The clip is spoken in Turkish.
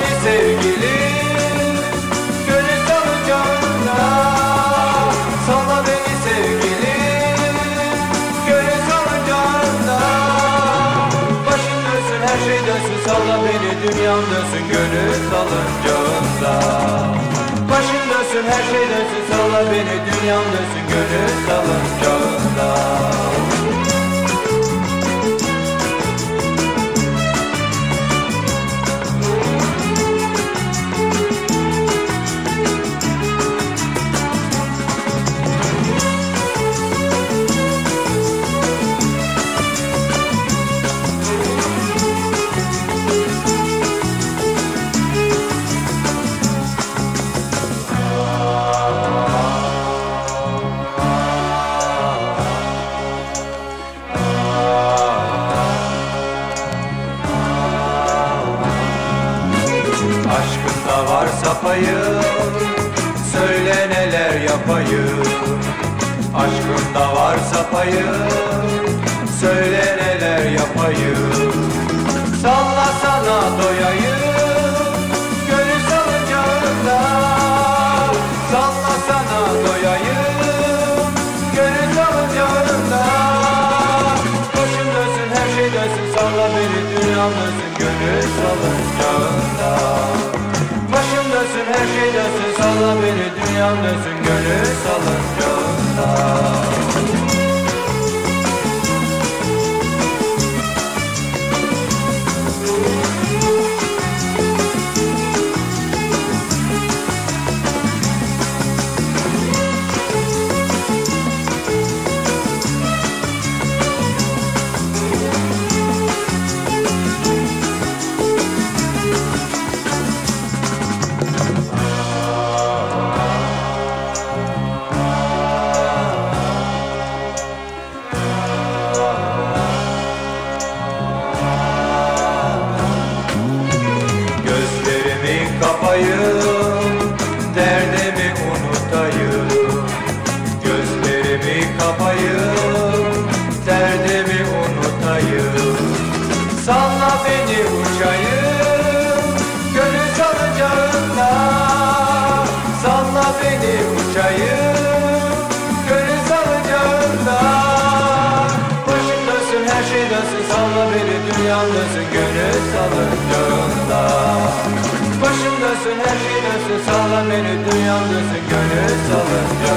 Beni sevgilim Gönül salıncağında Salla beni sevgilim Gönül salıncağında Başın dönsün her şey dönsün Salla beni dünyam dönsün Gönül salıncağında Başın dönsün her şey dönsün Salla beni dünyam dönsün neler yapayım Aşkında varsa payım Söyle neler yapayım. Salla sana doyayım. Gönül salıncağında. Salla sana doyayım. Gönül salıncağında. Başım dönsün her şey dönsün. Salla beni dünyam dönsün. Gönül salıncağında beni dünyam dönsün Gönül salıncağında kapayım Derdimi unutayım. Gözlerimi kapayım Derdimi unutayım. Salla beni uçayım Gönül salıncağında Salla beni uçayım Gönül salıncağında Başım dönsün her şey dönsün Salla beni dünyam dönsün Gönül salıncağında dönsün her şey dönsün. Salla beni dünyam dönsün Gönül salıncağında